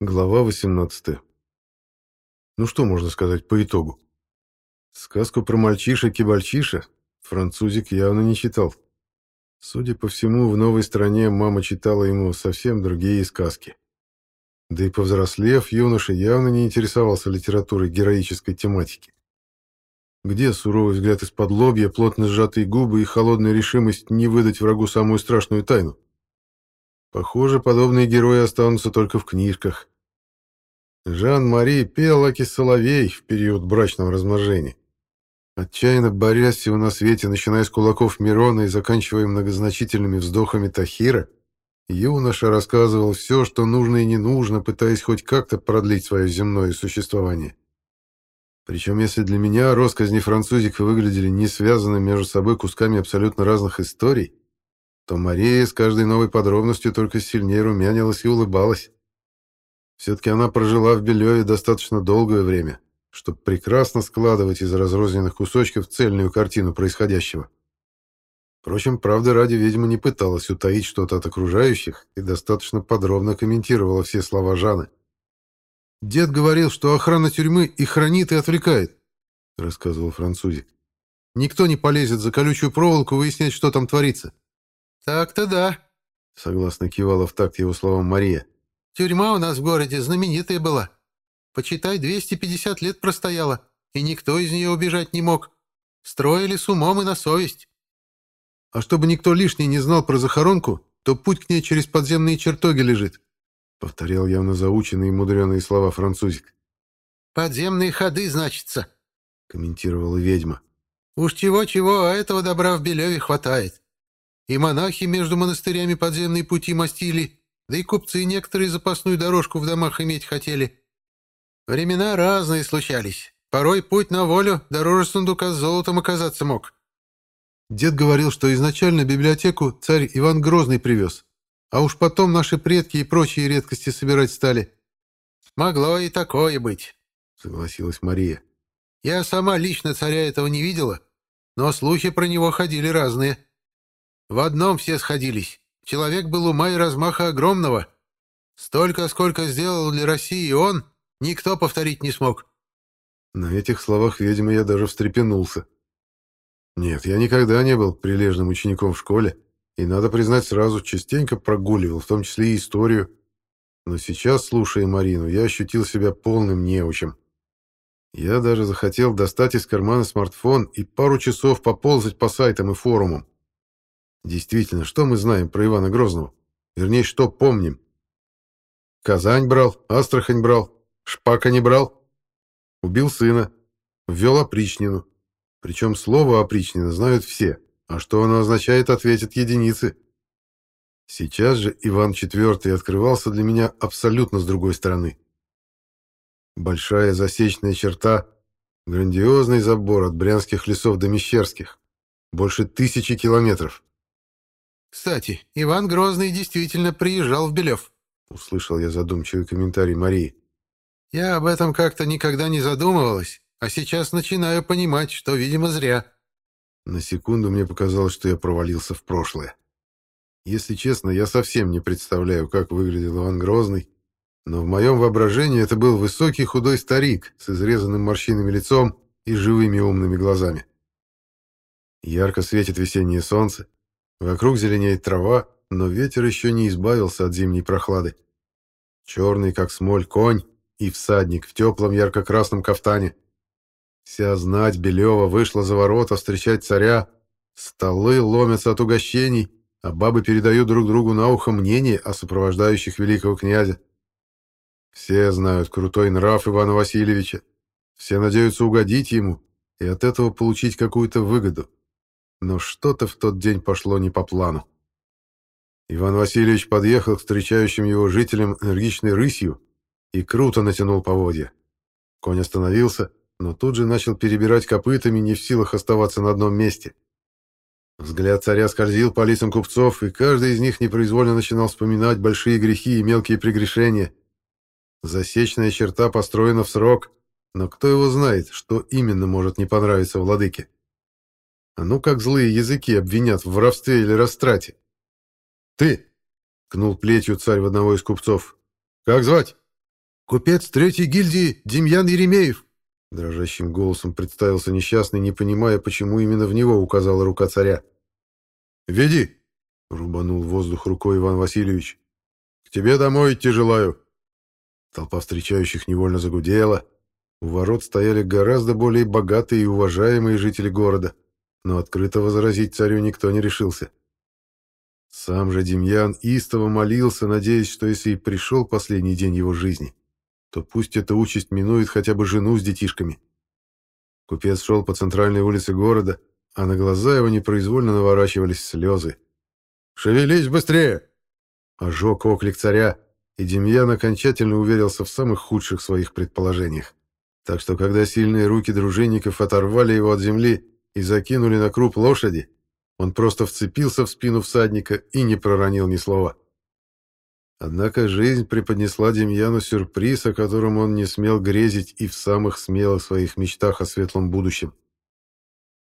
Глава 18. Ну что можно сказать по итогу? Сказку про мальчишек-кибальчиша французик явно не читал. Судя по всему, в новой стране мама читала ему совсем другие сказки. Да и повзрослев, юноша явно не интересовался литературой героической тематики. Где суровый взгляд из-под лобья, плотно сжатые губы и холодная решимость не выдать врагу самую страшную тайну? Похоже, подобные герои останутся только в книжках. Жан-Мари пел Аки Соловей в период брачного размножения. Отчаянно борясь всего на свете, начиная с кулаков Мирона и заканчивая многозначительными вздохами Тахира, юноша рассказывал все, что нужно и не нужно, пытаясь хоть как-то продлить свое земное существование. Причем, если для меня росказни французик выглядели не связанными между собой кусками абсолютно разных историй, то Мария с каждой новой подробностью только сильнее румянилась и улыбалась. Все-таки она прожила в Белеве достаточно долгое время, чтобы прекрасно складывать из разрозненных кусочков цельную картину происходящего. Впрочем, правда ради ведьма не пыталась утаить что-то от окружающих и достаточно подробно комментировала все слова Жаны. «Дед говорил, что охрана тюрьмы и хранит, и отвлекает», — рассказывал французик. «Никто не полезет за колючую проволоку выяснять, что там творится. «Так-то да», — согласно кивала в такт его словам Мария. «Тюрьма у нас в городе знаменитая была. Почитай, 250 лет простояла, и никто из нее убежать не мог. Строили с умом и на совесть». «А чтобы никто лишний не знал про захоронку, то путь к ней через подземные чертоги лежит», — повторял явно заученные и мудреные слова французик. «Подземные ходы, значится», — комментировала ведьма. «Уж чего-чего, а этого добра в Белеве хватает. И монахи между монастырями подземные пути мастили, да и купцы некоторые запасную дорожку в домах иметь хотели. Времена разные случались. Порой путь на волю дороже сундука с золотом оказаться мог. Дед говорил, что изначально библиотеку царь Иван Грозный привез, а уж потом наши предки и прочие редкости собирать стали. «Могло и такое быть», — согласилась Мария. «Я сама лично царя этого не видела, но слухи про него ходили разные». В одном все сходились. Человек был ума и размаха огромного. Столько, сколько сделал для России он, никто повторить не смог. На этих словах, видимо, я даже встрепенулся. Нет, я никогда не был прилежным учеником в школе, и, надо признать сразу, частенько прогуливал, в том числе и историю. Но сейчас, слушая Марину, я ощутил себя полным неучем. Я даже захотел достать из кармана смартфон и пару часов поползать по сайтам и форумам. Действительно, что мы знаем про Ивана Грозного? Вернее, что помним? Казань брал, Астрахань брал, Шпака не брал. Убил сына, ввел опричнину. Причем слово опричнина знают все, а что оно означает, ответят единицы. Сейчас же Иван IV открывался для меня абсолютно с другой стороны. Большая засечная черта, грандиозный забор от брянских лесов до Мещерских, больше тысячи километров. «Кстати, Иван Грозный действительно приезжал в Белев», — услышал я задумчивый комментарий Марии. «Я об этом как-то никогда не задумывалась, а сейчас начинаю понимать, что, видимо, зря». На секунду мне показалось, что я провалился в прошлое. Если честно, я совсем не представляю, как выглядел Иван Грозный, но в моем воображении это был высокий худой старик с изрезанным морщинами лицом и живыми умными глазами. Ярко светит весеннее солнце, Вокруг зеленеет трава, но ветер еще не избавился от зимней прохлады. Черный, как смоль, конь и всадник в теплом ярко-красном кафтане. Вся знать Белева вышла за ворота встречать царя. Столы ломятся от угощений, а бабы передают друг другу на ухо мнение о сопровождающих великого князя. Все знают крутой нрав Ивана Васильевича. Все надеются угодить ему и от этого получить какую-то выгоду. Но что-то в тот день пошло не по плану. Иван Васильевич подъехал к встречающим его жителям энергичной рысью и круто натянул поводья. Конь остановился, но тут же начал перебирать копытами, не в силах оставаться на одном месте. Взгляд царя скользил по лицам купцов, и каждый из них непроизвольно начинал вспоминать большие грехи и мелкие прегрешения. Засечная черта построена в срок, но кто его знает, что именно может не понравиться владыке. А ну как злые языки обвинят в воровстве или растрате. «Ты!» — кнул плетью царь в одного из купцов. «Как звать?» «Купец третьей гильдии Демьян Еремеев!» Дрожащим голосом представился несчастный, не понимая, почему именно в него указала рука царя. «Веди!» — рубанул воздух рукой Иван Васильевич. «К тебе домой идти желаю!» Толпа встречающих невольно загудела. У ворот стояли гораздо более богатые и уважаемые жители города, но открыто возразить царю никто не решился. Сам же Демьян истово молился, надеясь, что если и пришел последний день его жизни, то пусть эта участь минует хотя бы жену с детишками. Купец шел по центральной улице города, а на глаза его непроизвольно наворачивались слезы. «Шевелись быстрее!» Ожег оклик царя, и Демьян окончательно уверился в самых худших своих предположениях. Так что, когда сильные руки дружинников оторвали его от земли и закинули на круп лошади, он просто вцепился в спину всадника и не проронил ни слова. Однако жизнь преподнесла Демьяну сюрприз, о котором он не смел грезить и в самых смелых своих мечтах о светлом будущем.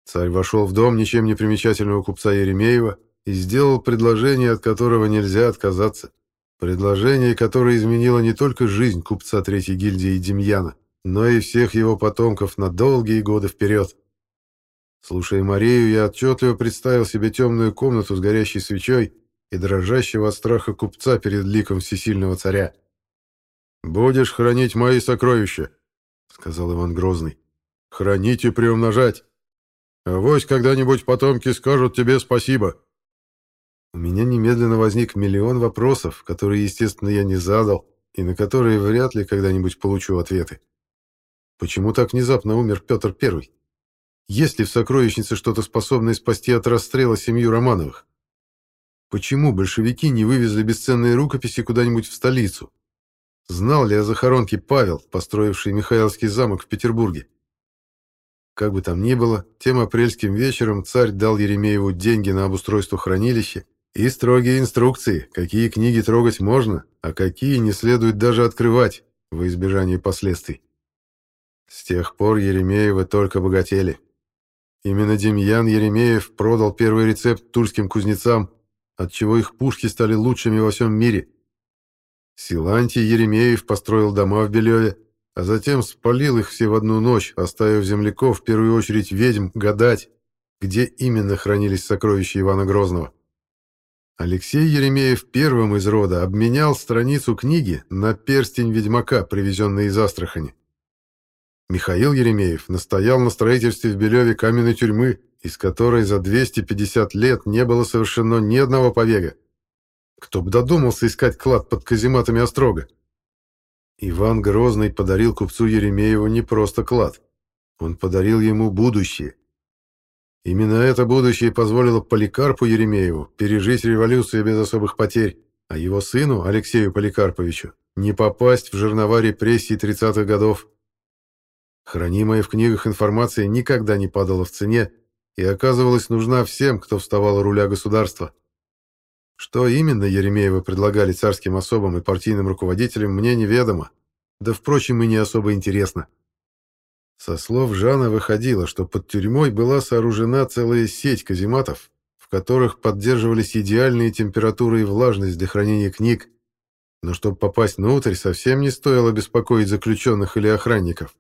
Царь вошел в дом ничем не примечательного купца Еремеева и сделал предложение, от которого нельзя отказаться. Предложение, которое изменило не только жизнь купца Третьей гильдии Демьяна, но и всех его потомков на долгие годы вперед. Слушая Марию, я отчетливо представил себе темную комнату с горящей свечой и дрожащего от страха купца перед ликом всесильного царя. «Будешь хранить мои сокровища», — сказал Иван Грозный. «Хранить и приумножать. А вось когда-нибудь потомки скажут тебе спасибо». У меня немедленно возник миллион вопросов, которые, естественно, я не задал, и на которые вряд ли когда-нибудь получу ответы. Почему так внезапно умер Петр Первый? Есть ли в сокровищнице что-то способное спасти от расстрела семью Романовых? Почему большевики не вывезли бесценные рукописи куда-нибудь в столицу? Знал ли о захоронке Павел, построивший Михайловский замок в Петербурге? Как бы там ни было, тем апрельским вечером царь дал Еремееву деньги на обустройство хранилища и строгие инструкции, какие книги трогать можно, а какие не следует даже открывать во избежание последствий. С тех пор Еремеевы только богатели. Именно Демьян Еремеев продал первый рецепт тульским кузнецам отчего их пушки стали лучшими во всем мире. Силантий Еремеев построил дома в Белеве, а затем спалил их все в одну ночь, оставив земляков, в первую очередь ведьм, гадать, где именно хранились сокровища Ивана Грозного. Алексей Еремеев первым из рода обменял страницу книги на перстень ведьмака, привезенный из Астрахани. Михаил Еремеев настоял на строительстве в Белеве каменной тюрьмы, из которой за 250 лет не было совершено ни одного побега. Кто бы додумался искать клад под казематами Острога? Иван Грозный подарил купцу Еремееву не просто клад. Он подарил ему будущее. Именно это будущее позволило Поликарпу Еремееву пережить революцию без особых потерь, а его сыну, Алексею Поликарповичу, не попасть в жернова репрессий 30-х годов. Хранимая в книгах информация никогда не падала в цене и оказывалась нужна всем, кто вставал у руля государства. Что именно Еремеевы предлагали царским особам и партийным руководителям, мне неведомо, да, впрочем, и не особо интересно. Со слов Жана выходило, что под тюрьмой была сооружена целая сеть казематов, в которых поддерживались идеальные температуры и влажность для хранения книг, но чтобы попасть внутрь, совсем не стоило беспокоить заключенных или охранников.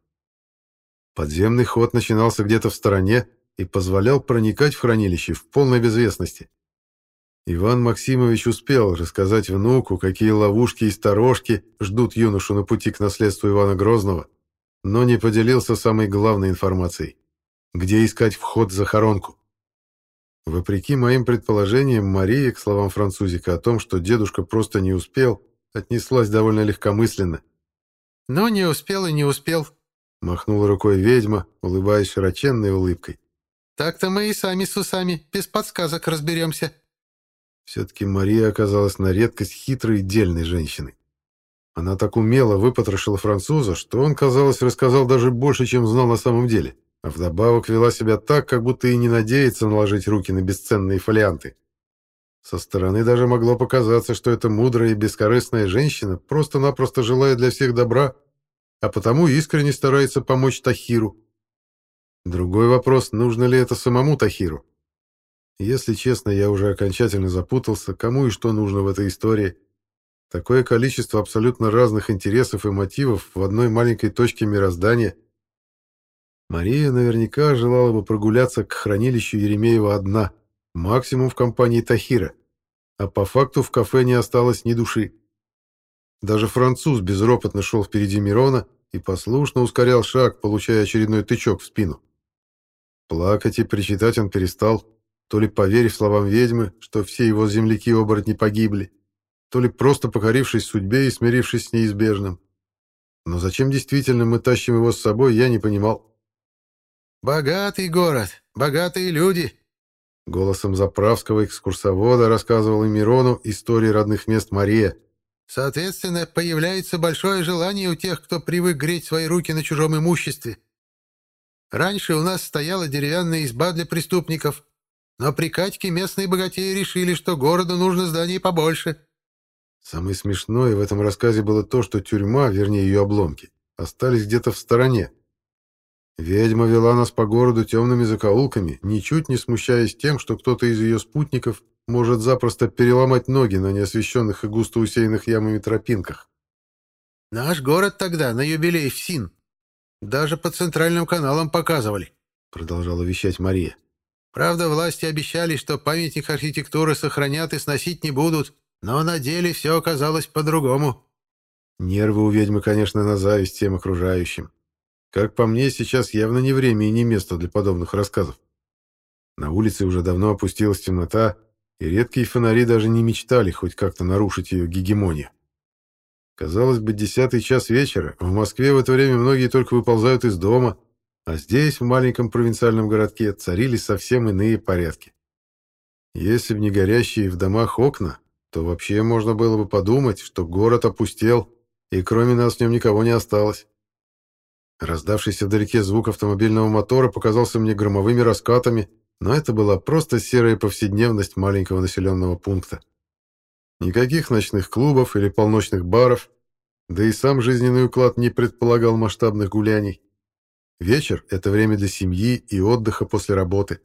Подземный ход начинался где-то в стороне, и позволял проникать в хранилище в полной безвестности. Иван Максимович успел рассказать внуку, какие ловушки и сторожки ждут юношу на пути к наследству Ивана Грозного, но не поделился самой главной информацией — где искать вход в захоронку. Вопреки моим предположениям, Мария, к словам французика о том, что дедушка просто не успел, отнеслась довольно легкомысленно. «Ну, не успел и не успел», — махнула рукой ведьма, улыбаясь широченной улыбкой. Так-то мы и сами с усами, без подсказок разберемся. Все-таки Мария оказалась на редкость хитрой и дельной женщиной. Она так умело выпотрошила француза, что он, казалось, рассказал даже больше, чем знал на самом деле, а вдобавок вела себя так, как будто и не надеется наложить руки на бесценные фолианты. Со стороны даже могло показаться, что эта мудрая и бескорыстная женщина просто-напросто желает для всех добра, а потому искренне старается помочь Тахиру, Другой вопрос, нужно ли это самому Тахиру? Если честно, я уже окончательно запутался, кому и что нужно в этой истории. Такое количество абсолютно разных интересов и мотивов в одной маленькой точке мироздания. Мария наверняка желала бы прогуляться к хранилищу Еремеева одна, максимум в компании Тахира, а по факту в кафе не осталось ни души. Даже француз безропотно шел впереди Мирона и послушно ускорял шаг, получая очередной тычок в спину. Плакать и причитать он перестал, то ли поверив словам ведьмы, что все его земляки-оборотни погибли, то ли просто покорившись судьбе и смирившись с неизбежным. Но зачем действительно мы тащим его с собой, я не понимал. «Богатый город, богатые люди!» Голосом заправского экскурсовода рассказывал и Мирону истории родных мест Мария. «Соответственно, появляется большое желание у тех, кто привык греть свои руки на чужом имуществе. Раньше у нас стояла деревянная изба для преступников, но при Катьке местные богатеи решили, что городу нужно здание побольше. Самое смешное в этом рассказе было то, что тюрьма, вернее ее обломки, остались где-то в стороне. Ведьма вела нас по городу темными закоулками, ничуть не смущаясь тем, что кто-то из ее спутников может запросто переломать ноги на неосвещенных и густо усеянных ямами тропинках. «Наш город тогда на юбилей в Син. Даже по центральным каналам показывали», — продолжала вещать Мария. «Правда, власти обещали, что памятник архитектуры сохранят и сносить не будут, но на деле все оказалось по-другому. Нервы у ведьмы, конечно, на зависть всем окружающим. Как по мне, сейчас явно не время и не место для подобных рассказов. На улице уже давно опустилась темнота, и редкие фонари даже не мечтали хоть как-то нарушить ее гегемонию. Казалось бы, десятый час вечера, в Москве в это время многие только выползают из дома, а здесь, в маленьком провинциальном городке, царились совсем иные порядки. Если бы не горящие в домах окна, то вообще можно было бы подумать, что город опустел, и кроме нас в нем никого не осталось. Раздавшийся вдалеке звук автомобильного мотора показался мне громовыми раскатами, но это была просто серая повседневность маленького населенного пункта. Никаких ночных клубов или полночных баров, да и сам жизненный уклад не предполагал масштабных гуляний. Вечер — это время для семьи и отдыха после работы.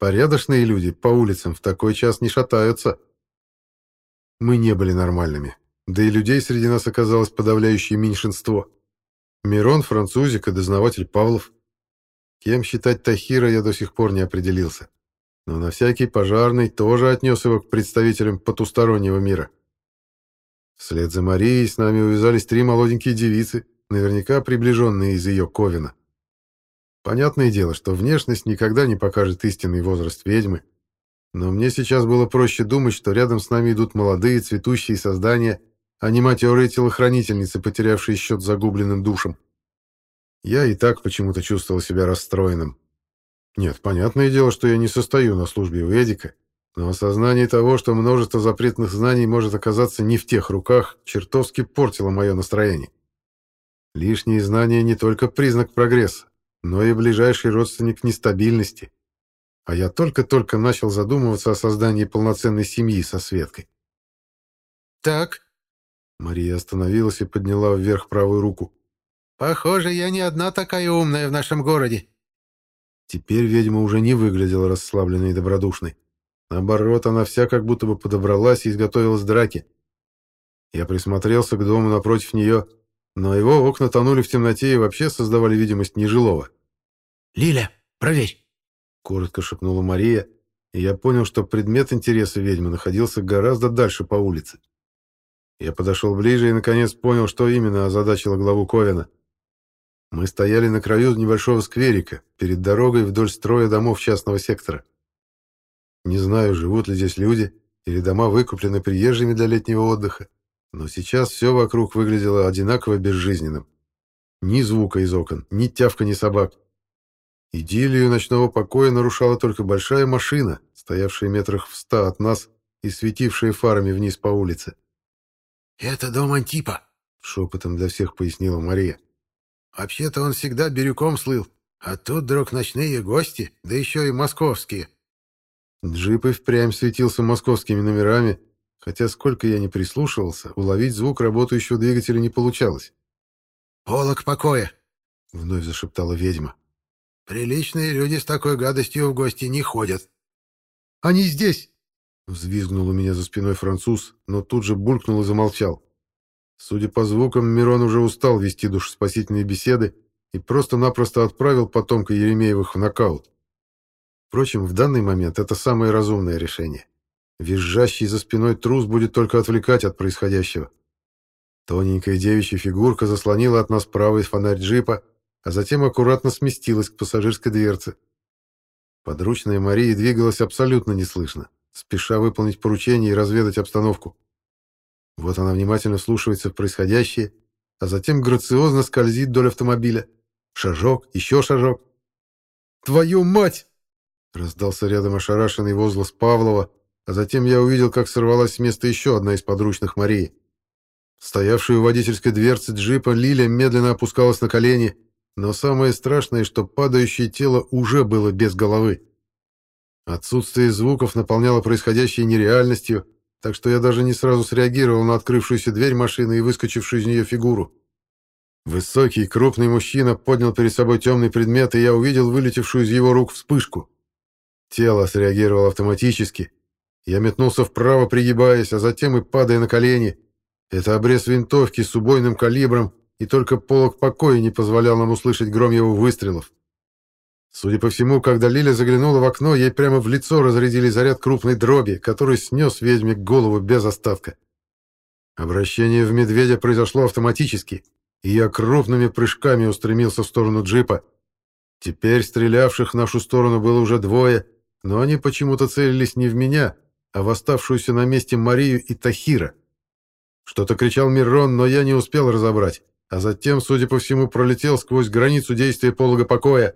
Порядочные люди по улицам в такой час не шатаются. Мы не были нормальными. Да и людей среди нас оказалось подавляющее меньшинство. Мирон, французик и дознаватель Павлов. Кем считать Тахира, я до сих пор не определился. Но на всякий пожарный тоже отнес его к представителям потустороннего мира. Вслед за Марией с нами увязались три молоденькие девицы, наверняка приближенные из ее ковина. Понятное дело, что внешность никогда не покажет истинный возраст ведьмы, но мне сейчас было проще думать, что рядом с нами идут молодые цветущие создания, а не матерые телохранительницы, потерявшие счет загубленным душам. Я и так почему-то чувствовал себя расстроенным. Нет, понятное дело, что я не состою на службе у Эдика, но осознание того, что множество запретных знаний может оказаться не в тех руках, чертовски портило мое настроение. Лишние знания не только признак прогресса, но и ближайший родственник нестабильности а я только-только начал задумываться о создании полноценной семьи со Светкой. «Так». Мария остановилась и подняла вверх правую руку. «Похоже, я не одна такая умная в нашем городе». Теперь ведьма уже не выглядела расслабленной и добродушной. Наоборот, она вся как будто бы подобралась и изготовилась к драке. Я присмотрелся к дому напротив нее, но его окна тонули в темноте и вообще создавали видимость нежилого. «Лиля, проверь!» коротко шепнула Мария, и я понял, что предмет интереса ведьмы находился гораздо дальше по улице. Я подошел ближе и, наконец, понял, что именно озадачило главу Ковина. Мы стояли на краю небольшого скверика, перед дорогой вдоль строя домов частного сектора. Не знаю, живут ли здесь люди, или дома выкуплены приезжими для летнего отдыха, но сейчас все вокруг выглядело одинаково безжизненным. Ни звука из окон, ни тявка, ни собак. Идиллию ночного покоя нарушала только большая машина, стоявшая метрах в ста от нас и светившая фарами вниз по улице. «Это дом Антипа», — шепотом для всех пояснила Мария. «Вообще-то он всегда бирюком слыл, а тут вдруг ночные гости, да еще и московские». Джип и впрямь светился московскими номерами, хотя сколько я не прислушивался, уловить звук работающего двигателя не получалось. «Полок покоя», — вновь зашептала ведьма. Приличные люди с такой гадостью в гости не ходят. Они здесь, Взвизгнул у меня за спиной француз, но тут же булькнул и замолчал. Судя по звукам, Мирон уже устал вести душеспасительные беседы и просто-напросто отправил потомка Еремеевых в нокаут. Впрочем, в данный момент это самое разумное решение. Визжащий за спиной трус будет только отвлекать от происходящего. Тоненькая девичья фигурка заслонила от нас правый фонарь джипа, а затем аккуратно сместилась к пассажирской дверце. Подручная Мария двигалась абсолютно неслышно, спеша выполнить поручение и разведать обстановку. Вот она внимательно вслушивается в происходящее, а затем грациозно скользит вдоль автомобиля. Шажок, еще шажок. «Твою мать!» Раздался рядом ошарашенный возглас Павлова, а затем я увидел, как сорвалась с места еще одна из подручных Марии. Стоявшая у водительской дверцы джипа Лиля медленно опускалась на колени, но самое страшное, что падающее тело уже было без головы. Отсутствие звуков наполняло происходящее нереальностью, так что я даже не сразу среагировал на открывшуюся дверь машины и выскочившую из нее фигуру. Высокий, крупный мужчина поднял перед собой темный предмет, и я увидел вылетевшую из его рук вспышку. Тело среагировало автоматически. Я метнулся вправо, пригибаясь, а затем и падая на колени. Это обрез винтовки с убойным калибром, и только полог покоя не позволял нам услышать гром его выстрелов. Судя по всему, когда Лиля заглянула в окно, ей прямо в лицо разрядили заряд крупной дроби, который снес ведьме голову без остатка. Обращение в медведя произошло автоматически, и я крупными прыжками устремился в сторону джипа. Теперь стрелявших в нашу сторону было уже двое — но они почему-то целились не в меня, а в оставшуюся на месте Марию и Тахира. Что-то кричал Мирон, но я не успел разобрать, а затем, судя по всему, пролетел сквозь границу действия полога покоя.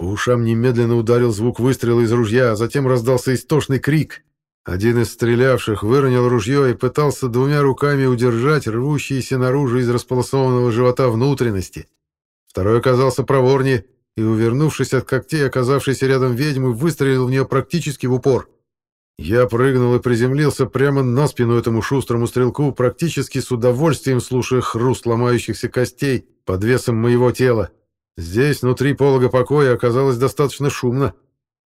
По ушам немедленно ударил звук выстрела из ружья, а затем раздался истошный крик. Один из стрелявших выронил ружье и пытался двумя руками удержать рвущиеся наружу из располосованного живота внутренности. Второй оказался проворнее и, увернувшись от когтей оказавшейся рядом ведьмы, выстрелил в нее практически в упор. Я прыгнул и приземлился прямо на спину этому шустрому стрелку, практически с удовольствием слушая хруст ломающихся костей под весом моего тела. Здесь, внутри полога покоя, оказалось достаточно шумно.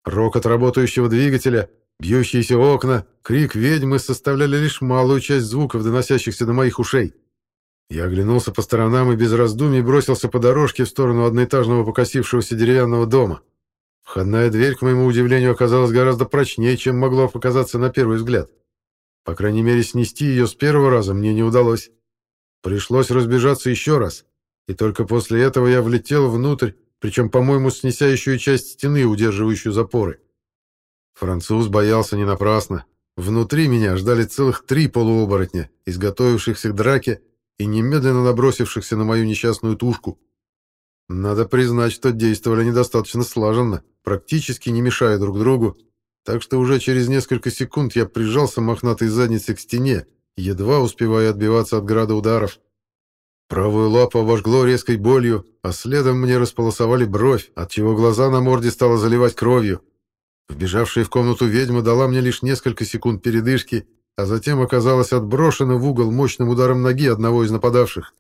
Рокот работающего двигателя, бьющиеся окна, крик ведьмы составляли лишь малую часть звуков, доносящихся до моих ушей. Я оглянулся по сторонам и без раздумий бросился по дорожке в сторону одноэтажного покосившегося деревянного дома. Входная дверь, к моему удивлению, оказалась гораздо прочнее, чем могло показаться на первый взгляд. По крайней мере, снести ее с первого раза мне не удалось. Пришлось разбежаться еще раз, и только после этого я влетел внутрь, причем, по-моему, снеся еще и часть стены, удерживающую запоры. Француз боялся не напрасно. Внутри меня ждали целых три полуоборотня, изготовившихся к драке и немедленно набросившихся на мою несчастную тушку. Надо признать, что действовали недостаточно слаженно, практически не мешая друг другу, так что уже через несколько секунд я прижался мохнатой задницей к стене, едва успевая отбиваться от града ударов. Правую лапу обожгло резкой болью, а следом мне располосовали бровь, отчего глаза на морде стало заливать кровью. Вбежавшая в комнату ведьма дала мне лишь несколько секунд передышки, а затем оказалась отброшена в угол мощным ударом ноги одного из нападавших.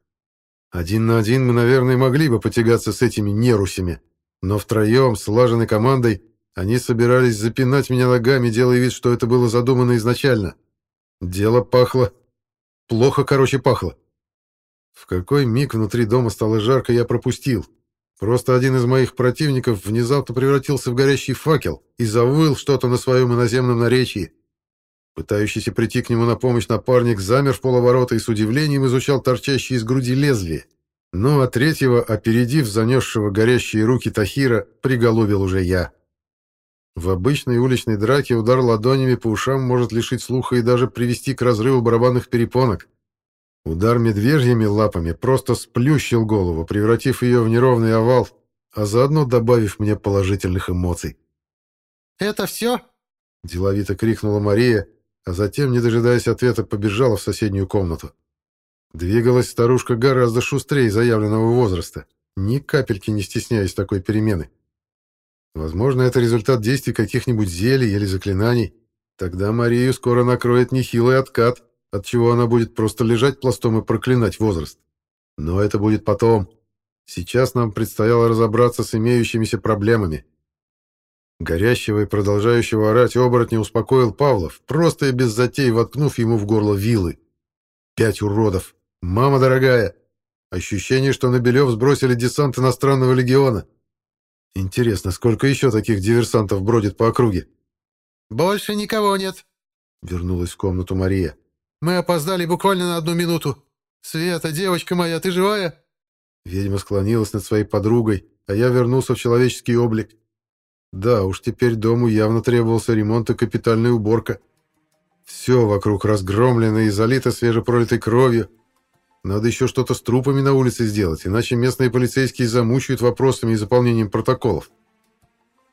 Один на один мы, наверное, могли бы потягаться с этими нерусями, но втроем, слаженной командой, они собирались запинать меня ногами, делая вид, что это было задумано изначально. Дело пахло... Плохо, короче, пахло. В какой миг внутри дома стало жарко, я пропустил. Просто один из моих противников внезапно превратился в горящий факел и завыл что-то на своем иноземном наречии. Пытающийся прийти к нему на помощь напарник замер в полоборота и с удивлением изучал торчащие из груди лезвие. Ну а третьего, опередив занесшего горящие руки Тахира, приголубил уже я. В обычной уличной драке удар ладонями по ушам может лишить слуха и даже привести к разрыву барабанных перепонок. Удар медвежьими лапами просто сплющил голову, превратив ее в неровный овал, а заодно добавив мне положительных эмоций. «Это все?» — деловито крикнула Мария, а затем, не дожидаясь ответа, побежала в соседнюю комнату. Двигалась старушка гораздо шустрее заявленного возраста, ни капельки не стесняясь такой перемены. Возможно, это результат действий каких-нибудь зелий или заклинаний. Тогда Марию скоро накроет нехилый откат, от чего она будет просто лежать пластом и проклинать возраст. Но это будет потом. Сейчас нам предстояло разобраться с имеющимися проблемами. Горящего и продолжающего орать оборотня успокоил Павлов, просто и без затей воткнув ему в горло вилы. Пять уродов. Мама дорогая. Ощущение, что на Белев сбросили десант иностранного легиона. Интересно, сколько еще таких диверсантов бродит по округе? «Больше никого нет», — вернулась в комнату Мария. «Мы опоздали буквально на одну минуту. Света, девочка моя, ты живая?» Ведьма склонилась над своей подругой, а я вернулся в человеческий облик. Да, уж теперь дому явно требовался ремонт и капитальная уборка. Все вокруг разгромлено и залито свежепролитой кровью. Надо еще что-то с трупами на улице сделать, иначе местные полицейские замучают вопросами и заполнением протоколов.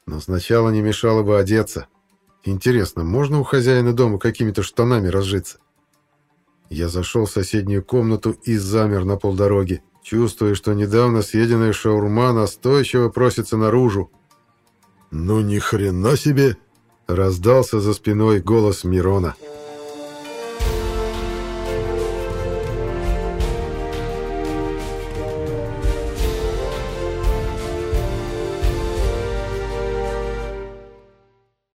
Но сначала не мешало бы одеться. Интересно, можно у хозяина дома какими-то штанами разжиться? Я зашел в соседнюю комнату и замер на полдороги, чувствуя, что недавно съеденная шаурма настойчиво просится наружу. «Ну ни хрена себе!» — раздался за спиной голос Мирона. «Мирона».